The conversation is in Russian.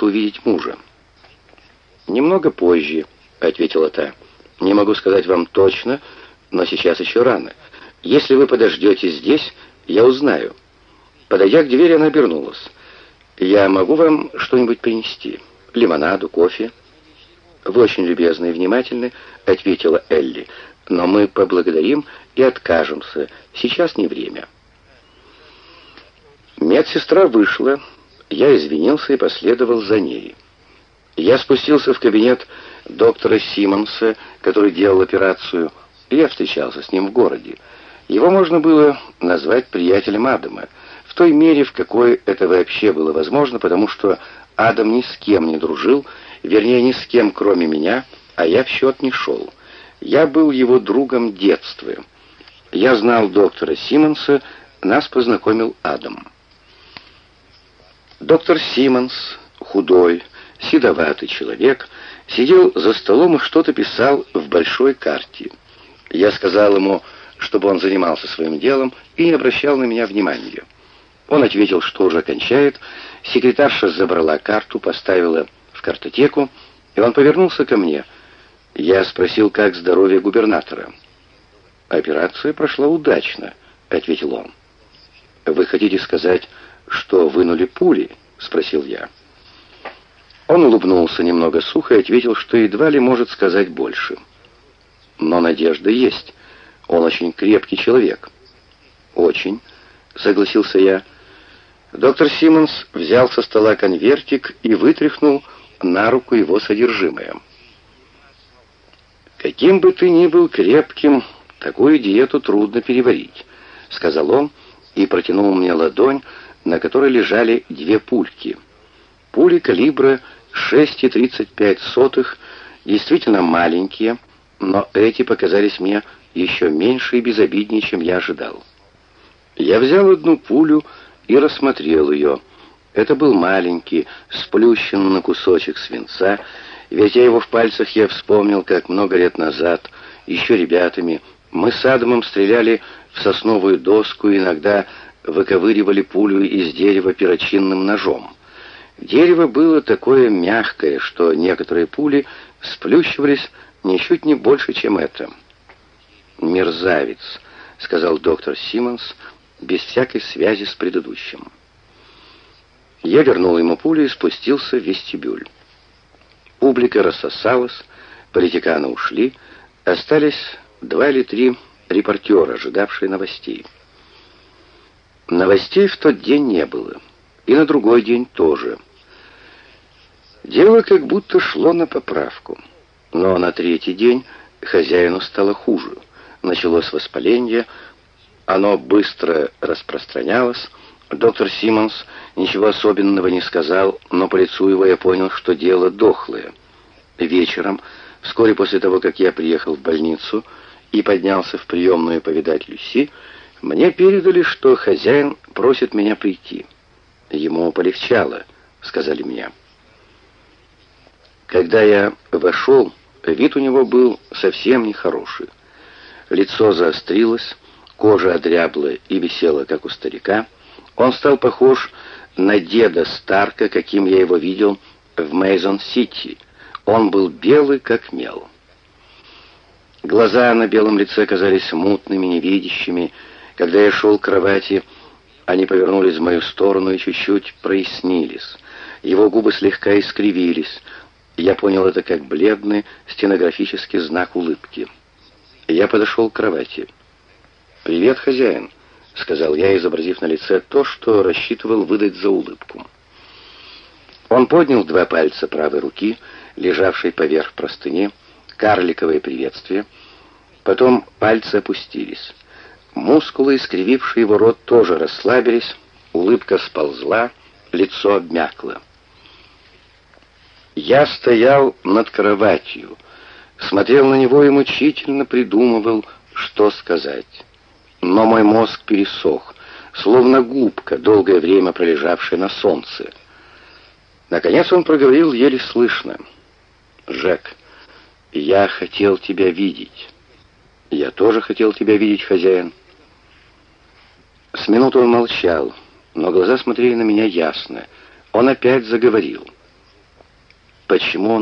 увидеть мужа. «Немного позже», — ответила та. «Не могу сказать вам точно, но сейчас еще рано. Если вы подождете здесь, я узнаю». Подойдя к двери, она обернулась. «Я могу вам что-нибудь принести? Лимонаду, кофе?» «Вы очень любезны и внимательны», — ответила Элли. «Но мы поблагодарим и откажемся. Сейчас не время». Медсестра вышла. Я извинился и последовал за ней. Я спустился в кабинет доктора Симмонса, который делал операцию. Я встречался с ним в городе. Его можно было назвать приятелем Адама, в той мере, в какой это вообще было возможно, потому что Адам ни с кем не дружил, вернее, ни с кем, кроме меня, а я в счет не шел. Я был его другом детства. Я знал доктора Симмонса, нас познакомил Адам. Доктор Симмонс, худой, седоватый человек, сидел за столом и что-то писал в большой карте. Я сказал ему, чтобы он занимался своим делом и не обращал на меня внимания. Он ответил, что уже кончает. Секретарша забрала карту, поставила в картотеку, и он повернулся ко мне. Я спросил, как здоровье губернатора. «Операция прошла удачно», — ответил он. «Вы хотите сказать, что вынули пули?» — спросил я. Он улыбнулся немного сухо и ответил, что едва ли может сказать больше. «Но надежда есть. Он очень крепкий человек». «Очень», — согласился я. Доктор Симмонс взял со стола конвертик и вытряхнул на руку его содержимое. «Каким бы ты ни был крепким, такую диету трудно переварить», — сказал он и протянул мне ладонь, на которой лежали две пульки. Пули калибра 6,35 действительно маленькие, но эти показались мне еще меньше и безобиднее, чем я ожидал. Я взял одну пулю и рассмотрел ее. Это был маленький, сплющенный на кусочек свинца, ведь я его в пальцах я вспомнил, как много лет назад, еще ребятами, мы с Адамом стреляли в сосновую доску, иногда выковыривали пулю из дерева перочинным ножом. Дерево было такое мягкое, что некоторые пули сплющивались ничуть не больше, чем это. «Мерзавец», — сказал доктор Симмонс, без всякой связи с предыдущим. Я вернул ему пулю и спустился в вестибюль. Публика рассосалась, политиканы ушли, остались два или три репортера, ожидавшие новостей. Новостей в тот день не было, и на другой день тоже. Дело как будто шло на поправку, но на третий день хозяину стало хуже. Началось воспаление, оно быстро распространялось. Доктор Симмонс ничего особенного не сказал, но по лицу его я понял, что дело дохлое. Вечером, вскоре после того, как я приехал в больницу и поднялся в приемную повидать Люси, мне передали, что хозяин просит меня прийти. Ему полегчало, сказали мне. Когда я вошел, вид у него был совсем нехороший. Лицо заострилось, Кожа одрябла и висела, как у старика. Он стал похож на деда Старка, каким я его видел в Мейзон-Сити. Он был белый, как мел. Глаза на белом лице казались мутными, невидящими. Когда я шел к кровати, они повернулись в мою сторону и чуть-чуть прояснились. Его губы слегка искривились. Я понял это как бледный стенографический знак улыбки. Я подошел к кровати. «Привет, хозяин», — сказал я, изобразив на лице то, что рассчитывал выдать за улыбку. Он поднял два пальца правой руки, лежавшей поверх простыни, карликовое приветствие. Потом пальцы опустились. Мускулы, искривившие его рот, тоже расслабились, улыбка сползла, лицо обмякло. Я стоял над кроватью, смотрел на него и мучительно придумывал, что сказать но мой мозг пересох, словно губка, долгое время пролежавшая на солнце. Наконец он проговорил еле слышно. «Жек, я хотел тебя видеть». «Я тоже хотел тебя видеть, хозяин». С минуту он молчал, но глаза смотрели на меня ясно. Он опять заговорил. Почему он